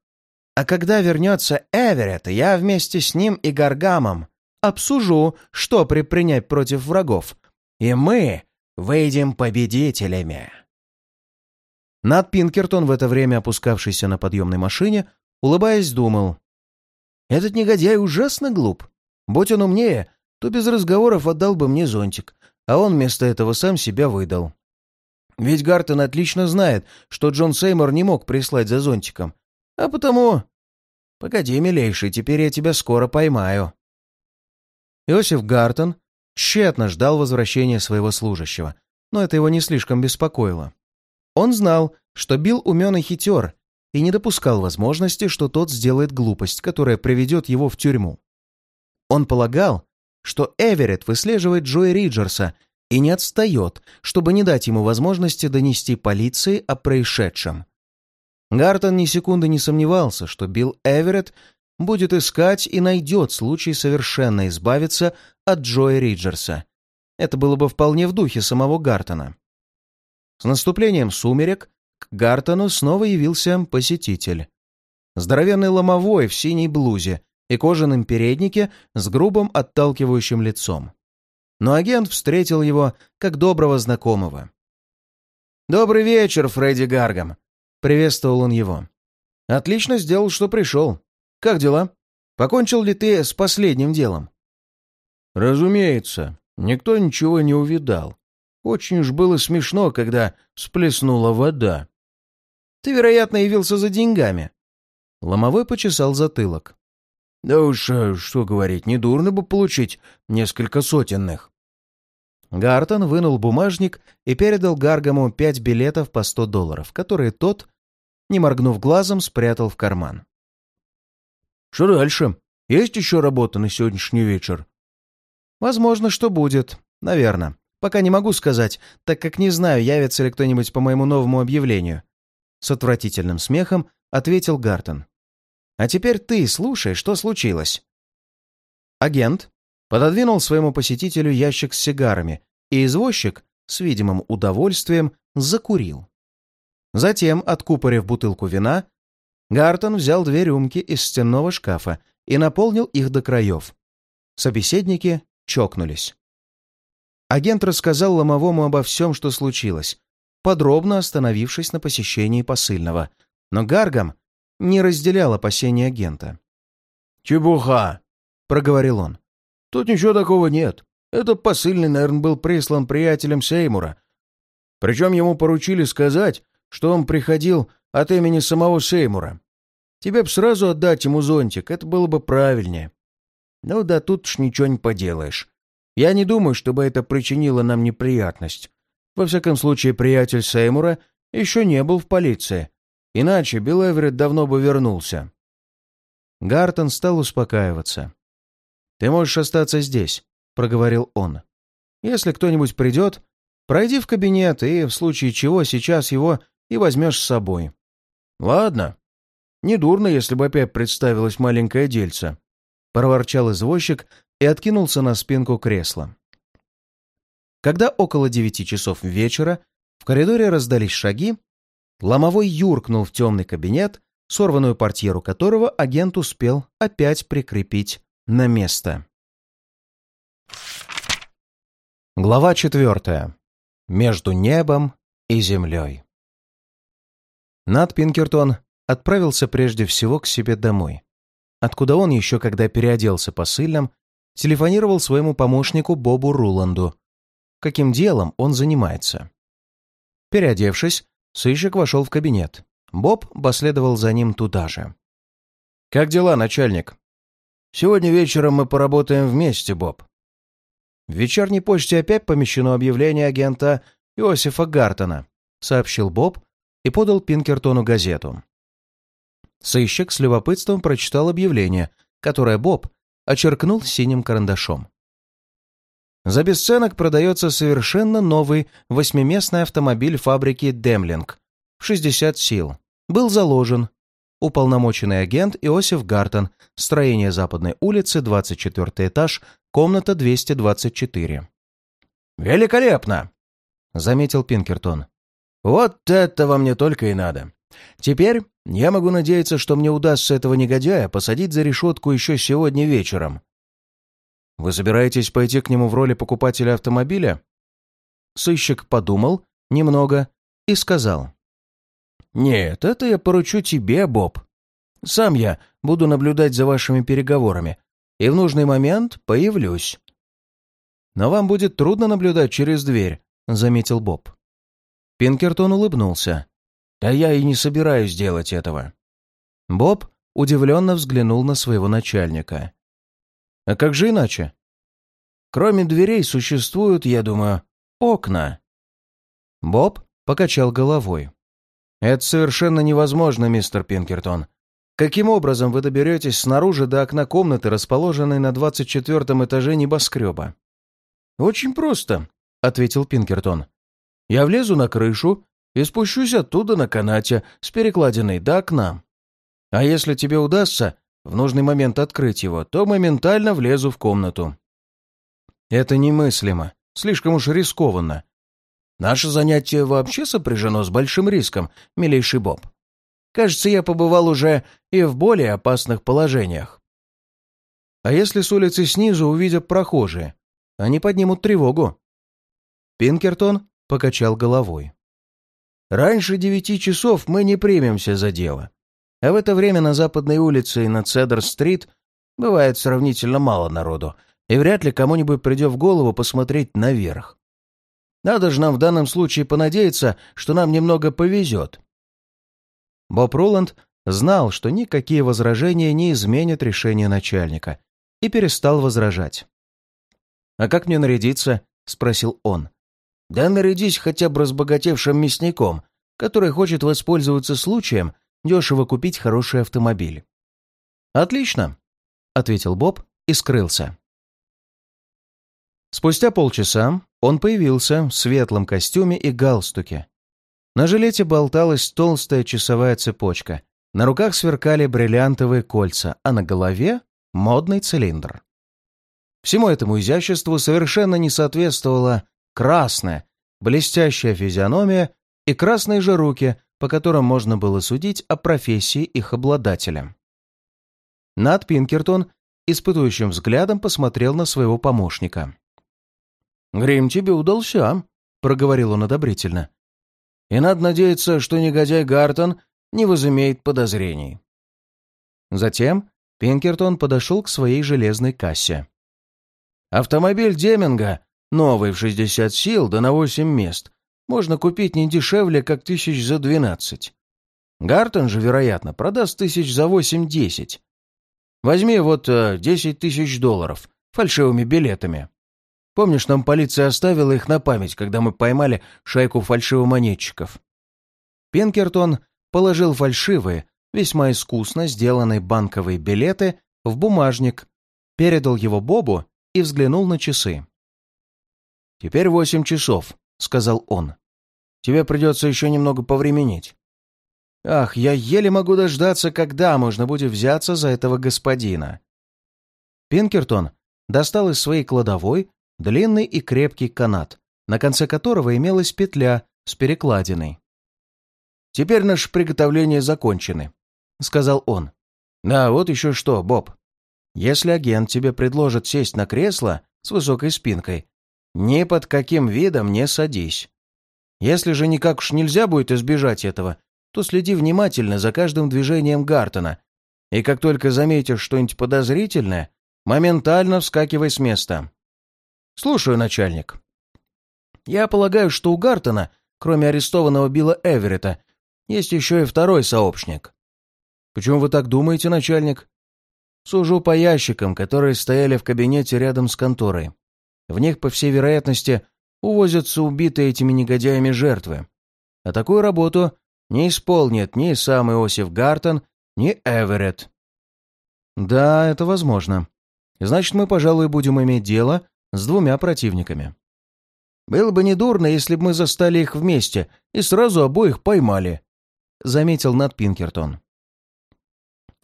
А когда вернется Эверетт, я вместе с ним и Гаргамом обсужу, что предпринять против врагов. И мы выйдем победителями». Над Пинкертон, в это время опускавшийся на подъемной машине, улыбаясь, думал. «Этот негодяй ужасно глуп. Будь он умнее, то без разговоров отдал бы мне зонтик, а он вместо этого сам себя выдал. Ведь Гартон отлично знает, что Джон Сеймор не мог прислать за зонтиком. А потому... Погоди, милейший, теперь я тебя скоро поймаю». Иосиф Гартон тщетно ждал возвращения своего служащего, но это его не слишком беспокоило. Он знал, что Билл умен и хитер, и не допускал возможности, что тот сделает глупость, которая приведет его в тюрьму. Он полагал, что Эверетт выслеживает Джоя Риджерса и не отстает, чтобы не дать ему возможности донести полиции о происшедшем. Гартон ни секунды не сомневался, что Билл Эверетт будет искать и найдет случай совершенно избавиться от Джоя Риджерса. Это было бы вполне в духе самого Гартона. С наступлением сумерек к Гартону снова явился посетитель. Здоровенный ломовой в синей блузе и кожаном переднике с грубым отталкивающим лицом. Но агент встретил его как доброго знакомого. «Добрый вечер, Фредди Гаргам!» — приветствовал он его. «Отлично сделал, что пришел. Как дела? Покончил ли ты с последним делом?» «Разумеется, никто ничего не увидал. Очень уж было смешно, когда всплеснула вода. Ты, вероятно, явился за деньгами. Ломовой почесал затылок. Да уж, э, что говорить, недурно бы получить несколько сотенных. Гартон вынул бумажник и передал Гаргаму пять билетов по сто долларов, которые тот, не моргнув глазом, спрятал в карман. «Что дальше? Есть еще работа на сегодняшний вечер?» «Возможно, что будет. Наверное. Пока не могу сказать, так как не знаю, явится ли кто-нибудь по моему новому объявлению. С отвратительным смехом ответил Гартон. А теперь ты слушай, что случилось. Агент пододвинул своему посетителю ящик с сигарами, и извозчик с видимым удовольствием закурил. Затем, откупорив бутылку вина, Гартон взял две рюмки из стенного шкафа и наполнил их до краев. Собеседники чокнулись. Агент рассказал Ломовому обо всем, что случилось, подробно остановившись на посещении посыльного, но Гаргам не разделял опасения агента. «Чебуха!» — проговорил он. «Тут ничего такого нет. Этот посыльный, наверное, был прислан приятелем Сеймура. Причем ему поручили сказать, что он приходил от имени самого Сеймура. Тебе б сразу отдать ему зонтик, это было бы правильнее. Ну да тут ж ничего не поделаешь. Я не думаю, чтобы это причинило нам неприятность. Во всяком случае, приятель Сеймура еще не был в полиции. Иначе Билл Эверетт давно бы вернулся. Гартон стал успокаиваться. «Ты можешь остаться здесь», — проговорил он. «Если кто-нибудь придет, пройди в кабинет и, в случае чего, сейчас его и возьмешь с собой». «Ладно. Недурно, если бы опять представилось маленькое дельце», — проворчал извозчик и откинулся на спинку кресла. Когда около девяти часов вечера в коридоре раздались шаги, Ломовой юркнул в темный кабинет, сорванную портьеру которого агент успел опять прикрепить на место. Глава четвертая. Между небом и землей. Над Пинкертон отправился прежде всего к себе домой, откуда он еще, когда переоделся посыльным, телефонировал своему помощнику Бобу Руланду, каким делом он занимается. Переодевшись, сыщик вошел в кабинет. Боб последовал за ним туда же. «Как дела, начальник?» «Сегодня вечером мы поработаем вместе, Боб». В вечерней почте опять помещено объявление агента Иосифа Гартона, сообщил Боб и подал Пинкертону газету. Сыщик с любопытством прочитал объявление, которое Боб очеркнул синим карандашом. За бесценок продается совершенно новый восьмиместный автомобиль фабрики «Демлинг» в 60 сил. Был заложен. Уполномоченный агент Иосиф Гартон, строение Западной улицы, 24 этаж, комната 224. «Великолепно!» — заметил Пинкертон. «Вот этого мне только и надо. Теперь я могу надеяться, что мне удастся этого негодяя посадить за решетку еще сегодня вечером. Вы собираетесь пойти к нему в роли покупателя автомобиля? Сыщик подумал немного и сказал. «Нет, это я поручу тебе, Боб. Сам я буду наблюдать за вашими переговорами, и в нужный момент появлюсь». «Но вам будет трудно наблюдать через дверь», — заметил Боб. Пинкертон улыбнулся. «Да я и не собираюсь делать этого». Боб удивленно взглянул на своего начальника. «А как же иначе?» «Кроме дверей существуют, я думаю, окна». Боб покачал головой. «Это совершенно невозможно, мистер Пинкертон. Каким образом вы доберетесь снаружи до окна комнаты, расположенной на 24 этаже небоскреба?» «Очень просто», — ответил Пинкертон. «Я влезу на крышу и спущусь оттуда на канате с перекладиной до окна. А если тебе удастся в нужный момент открыть его, то моментально влезу в комнату». «Это немыслимо. Слишком уж рискованно. Наше занятие вообще сопряжено с большим риском, милейший Боб. Кажется, я побывал уже и в более опасных положениях. А если с улицы снизу увидят прохожие? Они поднимут тревогу. Пинкертон покачал головой. Раньше девяти часов мы не примемся за дело. А в это время на западной улице и на Цедр-стрит бывает сравнительно мало народу, и вряд ли кому-нибудь придет в голову посмотреть наверх. Надо же нам в данном случае понадеяться, что нам немного повезет. Боб Роланд знал, что никакие возражения не изменят решение начальника, и перестал возражать. «А как мне нарядиться?» — спросил он. «Да нарядись хотя бы разбогатевшим мясником, который хочет воспользоваться случаем дешево купить хороший автомобиль». «Отлично», — ответил Боб и скрылся. Спустя полчаса он появился в светлом костюме и галстуке. На жилете болталась толстая часовая цепочка, на руках сверкали бриллиантовые кольца, а на голове — модный цилиндр. Всему этому изяществу совершенно не соответствовала красная, блестящая физиономия и красные же руки, по которым можно было судить о профессии их обладателя. Над Пинкертон испытующим взглядом посмотрел на своего помощника. «Грим тебе удался», — проговорил он одобрительно. «И надо надеяться, что негодяй Гартон не возымеет подозрений». Затем Пинкертон подошел к своей железной кассе. «Автомобиль Деминга, новый в 60 сил, да на 8 мест, можно купить не дешевле, как тысяч за 12. Гартон же, вероятно, продаст тысяч за 8-10. Возьми вот э, 10 тысяч долларов фальшивыми билетами. Помнишь, нам полиция оставила их на память, когда мы поймали шайку фальшивомонетчиков?» Пинкертон положил фальшивые, весьма искусно сделанные банковые билеты в бумажник, передал его Бобу и взглянул на часы. «Теперь восемь часов», — сказал он. «Тебе придется еще немного повременить». «Ах, я еле могу дождаться, когда можно будет взяться за этого господина». Пинкертон достал из своей кладовой длинный и крепкий канат, на конце которого имелась петля с перекладиной. «Теперь наши приготовления закончены», — сказал он. «Да, вот еще что, Боб. Если агент тебе предложит сесть на кресло с высокой спинкой, ни под каким видом не садись. Если же никак уж нельзя будет избежать этого, то следи внимательно за каждым движением Гартона, и как только заметишь что-нибудь подозрительное, моментально вскакивай с места. Слушаю, начальник. Я полагаю, что у Гартона, кроме арестованного Билла Эверетта, есть еще и второй сообщник. Почему вы так думаете, начальник? Сужу по ящикам, которые стояли в кабинете рядом с конторой. В них, по всей вероятности, увозятся убитые этими негодяями жертвы. А такую работу не исполнит ни сам Иосиф Гартон, ни Эверетт. Да, это возможно. Значит, мы, пожалуй, будем иметь дело с двумя противниками. Было бы недурно, если бы мы застали их вместе и сразу обоих поймали, заметил Нат Пинкертон.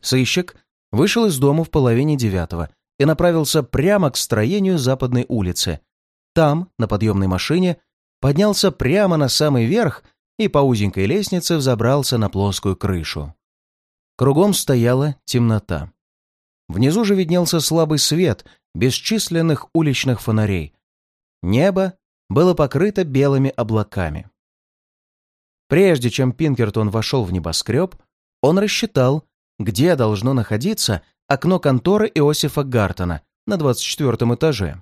Сыщик вышел из дома в половине девятого и направился прямо к строению западной улицы. Там, на подъемной машине, поднялся прямо на самый верх и по узенькой лестнице взобрался на плоскую крышу. Кругом стояла темнота. Внизу же виднелся слабый свет бесчисленных уличных фонарей. Небо было покрыто белыми облаками. Прежде чем Пинкертон вошел в небоскреб, он рассчитал, где должно находиться окно конторы Иосифа Гартона на 24 этаже.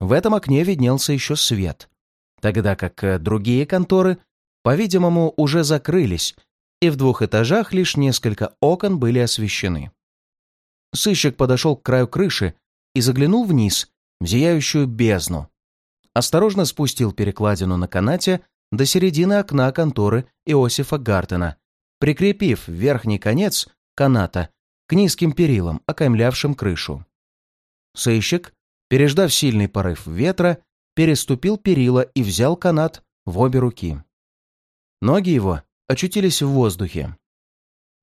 В этом окне виднелся еще свет, тогда как э, другие конторы, по-видимому, уже закрылись, и в двух этажах лишь несколько окон были освещены. Сыщик подошел к краю крыши и заглянул вниз, в зияющую бездну. Осторожно спустил перекладину на канате до середины окна конторы Иосифа Гартена, прикрепив верхний конец каната к низким перилам, окаймлявшим крышу. Сыщик, переждав сильный порыв ветра, переступил перила и взял канат в обе руки. Ноги его очутились в воздухе.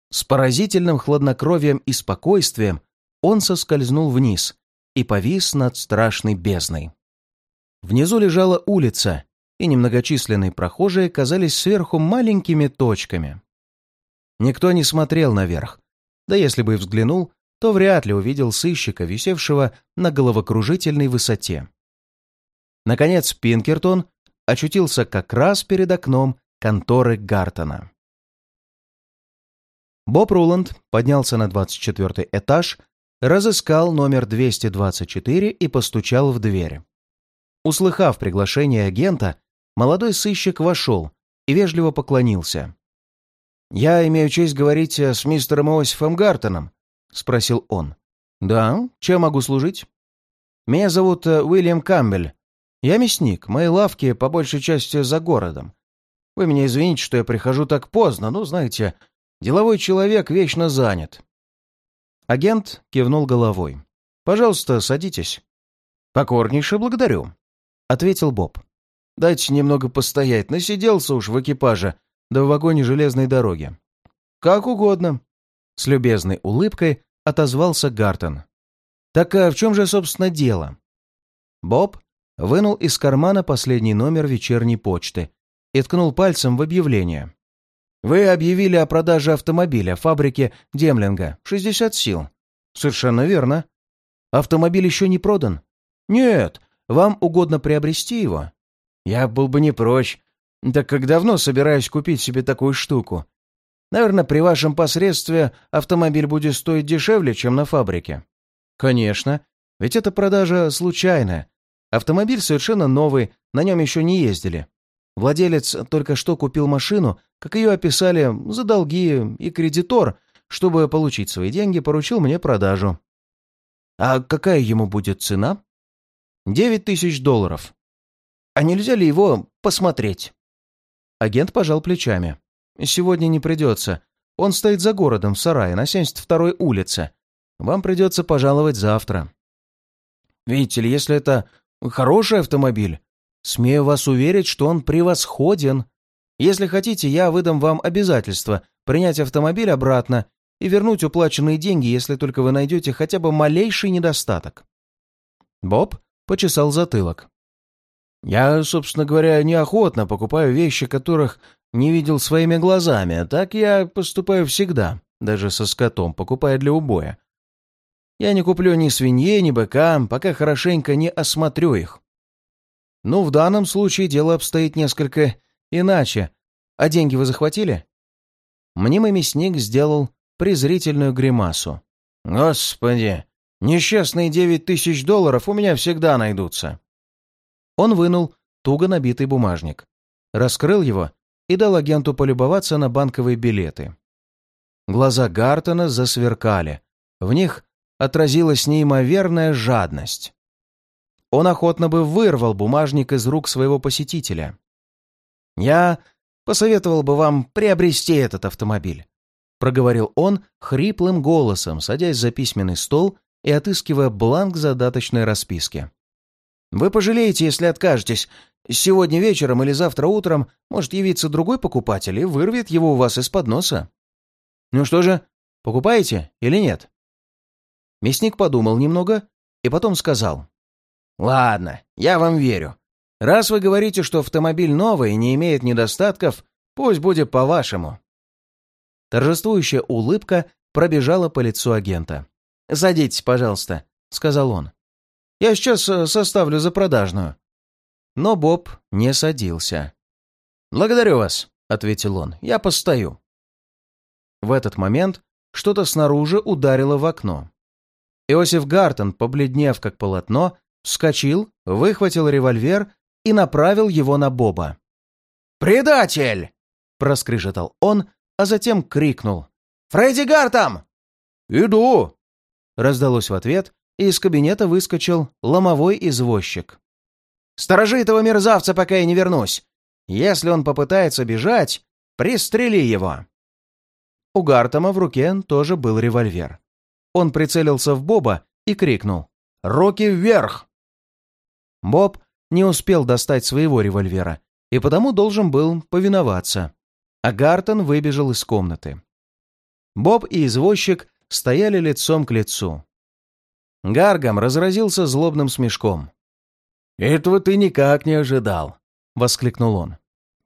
С поразительным хладнокровием и спокойствием он соскользнул вниз и повис над страшной бездной. Внизу лежала улица, и немногочисленные прохожие казались сверху маленькими точками. Никто не смотрел наверх, да если бы и взглянул, то вряд ли увидел сыщика, висевшего на головокружительной высоте. Наконец Пинкертон очутился как раз перед окном конторы Гартона. Боб Руланд поднялся на 24 этаж, разыскал номер 224 и постучал в дверь. Услыхав приглашение агента, молодой сыщик вошел и вежливо поклонился. «Я имею честь говорить э, с мистером Иосифом Гартоном?» — спросил он. «Да, чем могу служить?» «Меня зовут э, Уильям Камбель. Я мясник, мои лавки по большей части за городом. Вы меня извините, что я прихожу так поздно, но, знаете, деловой человек вечно занят». Агент кивнул головой. «Пожалуйста, садитесь». «Покорнейше благодарю», — ответил Боб. «Дайте немного постоять, насиделся уж в экипаже, да в вагоне железной дороги. «Как угодно», — с любезной улыбкой отозвался Гартон. «Так а в чем же, собственно, дело?» Боб вынул из кармана последний номер вечерней почты и ткнул пальцем в объявление. «Вы объявили о продаже автомобиля фабрике Демлинга. 60 сил». «Совершенно верно. Автомобиль еще не продан?» «Нет. Вам угодно приобрести его?» «Я был бы не прочь. Так как давно собираюсь купить себе такую штуку. Наверное, при вашем посредстве автомобиль будет стоить дешевле, чем на фабрике». «Конечно. Ведь эта продажа случайная. Автомобиль совершенно новый, на нем еще не ездили. Владелец только что купил машину, как ее описали, за долги, и кредитор, чтобы получить свои деньги, поручил мне продажу. А какая ему будет цена? Девять тысяч долларов. А нельзя ли его посмотреть? Агент пожал плечами. Сегодня не придется. Он стоит за городом в сарае на 72-й улице. Вам придется пожаловать завтра. Видите ли, если это хороший автомобиль, смею вас уверить, что он превосходен. Если хотите, я выдам вам обязательство принять автомобиль обратно и вернуть уплаченные деньги, если только вы найдете хотя бы малейший недостаток. Боб почесал затылок. Я, собственно говоря, неохотно покупаю вещи, которых не видел своими глазами, а так я поступаю всегда, даже со скотом, покупая для убоя. Я не куплю ни свиньи, ни быка, пока хорошенько не осмотрю их. Ну, в данном случае дело обстоит несколько иначе. А деньги вы захватили? Мнимый мясник сделал презрительную гримасу. Господи, несчастные девять тысяч долларов у меня всегда найдутся. Он вынул туго набитый бумажник, раскрыл его и дал агенту полюбоваться на банковые билеты. Глаза Гартона засверкали. В них отразилась неимоверная жадность. Он охотно бы вырвал бумажник из рук своего посетителя. «Я посоветовал бы вам приобрести этот автомобиль», проговорил он хриплым голосом, садясь за письменный стол и отыскивая бланк задаточной расписки. Вы пожалеете, если откажетесь. Сегодня вечером или завтра утром может явиться другой покупатель и вырвет его у вас из-под носа. Ну что же, покупаете или нет? Мясник подумал немного и потом сказал. «Ладно, я вам верю. Раз вы говорите, что автомобиль новый и не имеет недостатков, пусть будет по-вашему». Торжествующая улыбка пробежала по лицу агента. «Садитесь, пожалуйста», — сказал он. Я сейчас э, составлю за продажную». Но Боб не садился. «Благодарю вас», — ответил он. «Я постою». В этот момент что-то снаружи ударило в окно. Иосиф Гартон, побледнев как полотно, вскочил, выхватил револьвер и направил его на Боба. «Предатель!» — проскрежетал он, а затем крикнул. «Фредди Гартом!» «Иду!» — раздалось в ответ, и из кабинета выскочил ломовой извозчик. «Сторожи этого мерзавца, пока я не вернусь! Если он попытается бежать, пристрели его!» У Гартома в руке тоже был револьвер. Он прицелился в Боба и крикнул «Руки вверх!». Боб не успел достать своего револьвера и потому должен был повиноваться, а Гартон выбежал из комнаты. Боб и извозчик стояли лицом к лицу. Гаргам разразился злобным смешком. «Этого ты никак не ожидал», — воскликнул он.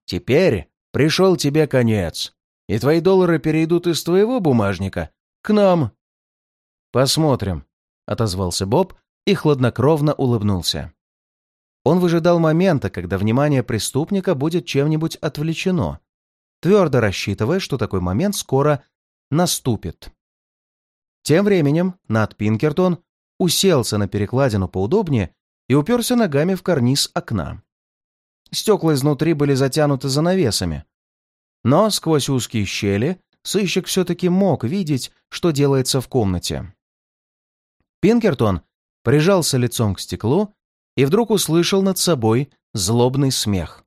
«Теперь пришел тебе конец, и твои доллары перейдут из твоего бумажника к нам». «Посмотрим», — отозвался Боб и хладнокровно улыбнулся. Он выжидал момента, когда внимание преступника будет чем-нибудь отвлечено, твердо рассчитывая, что такой момент скоро наступит. Тем временем Нат Пинкертон уселся на перекладину поудобнее и уперся ногами в карниз окна. Стекла изнутри были затянуты занавесами. Но сквозь узкие щели сыщик все-таки мог видеть, что делается в комнате. Пинкертон прижался лицом к стеклу и вдруг услышал над собой злобный смех.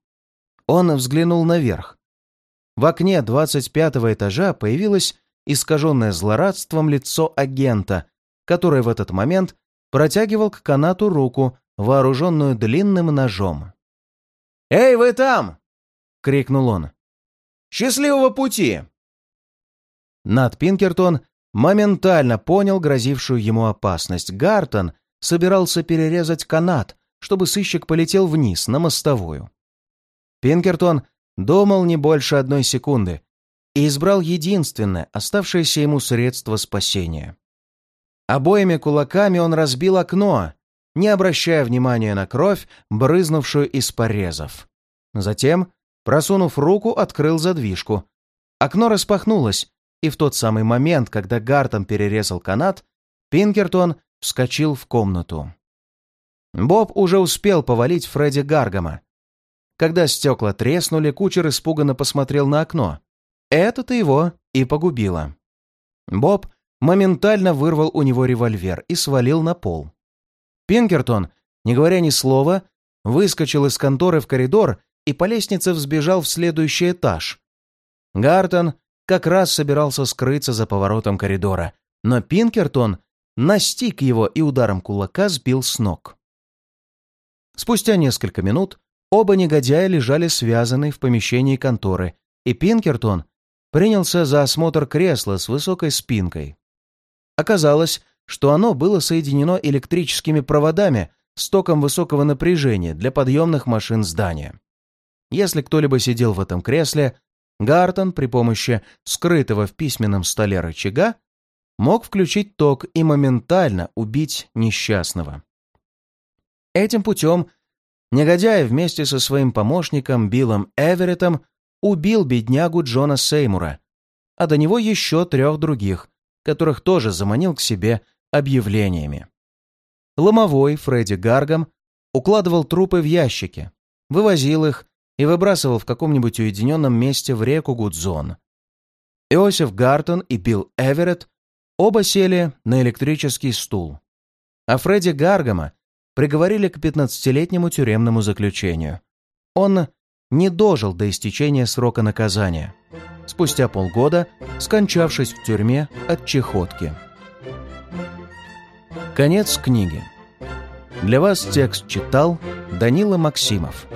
Он взглянул наверх. В окне двадцать пятого этажа появилось искаженное злорадством лицо агента, который в этот момент протягивал к канату руку, вооруженную длинным ножом. «Эй, вы там!» — крикнул он. «Счастливого пути!» Над Пинкертон моментально понял грозившую ему опасность. Гартон собирался перерезать канат, чтобы сыщик полетел вниз, на мостовую. Пинкертон думал не больше одной секунды и избрал единственное, оставшееся ему средство спасения. Обоими кулаками он разбил окно, не обращая внимания на кровь, брызнувшую из порезов. Затем, просунув руку, открыл задвижку. Окно распахнулось, и в тот самый момент, когда Гартом перерезал канат, Пинкертон вскочил в комнату. Боб уже успел повалить Фредди Гаргама. Когда стекла треснули, кучер испуганно посмотрел на окно. Это-то его и погубило. Боб моментально вырвал у него револьвер и свалил на пол. Пинкертон, не говоря ни слова, выскочил из конторы в коридор и по лестнице взбежал в следующий этаж. Гартон как раз собирался скрыться за поворотом коридора, но Пинкертон настиг его и ударом кулака сбил с ног. Спустя несколько минут оба негодяя лежали связанные в помещении конторы, и Пинкертон принялся за осмотр кресла с высокой спинкой. Оказалось, что оно было соединено электрическими проводами с током высокого напряжения для подъемных машин здания. Если кто-либо сидел в этом кресле, Гартон при помощи скрытого в письменном столе рычага мог включить ток и моментально убить несчастного. Этим путем негодяй вместе со своим помощником Биллом Эвереттом убил беднягу Джона Сеймура, а до него еще трех других, которых тоже заманил к себе объявлениями. Ломовой Фредди Гаргам укладывал трупы в ящики, вывозил их и выбрасывал в каком-нибудь уединенном месте в реку Гудзон. Иосиф Гартон и Билл Эверетт оба сели на электрический стул, а Фредди Гаргама приговорили к 15-летнему тюремному заключению. Он не дожил до истечения срока наказания, спустя полгода скончавшись в тюрьме от чехотки. Конец книги. Для вас текст читал Данила Максимов.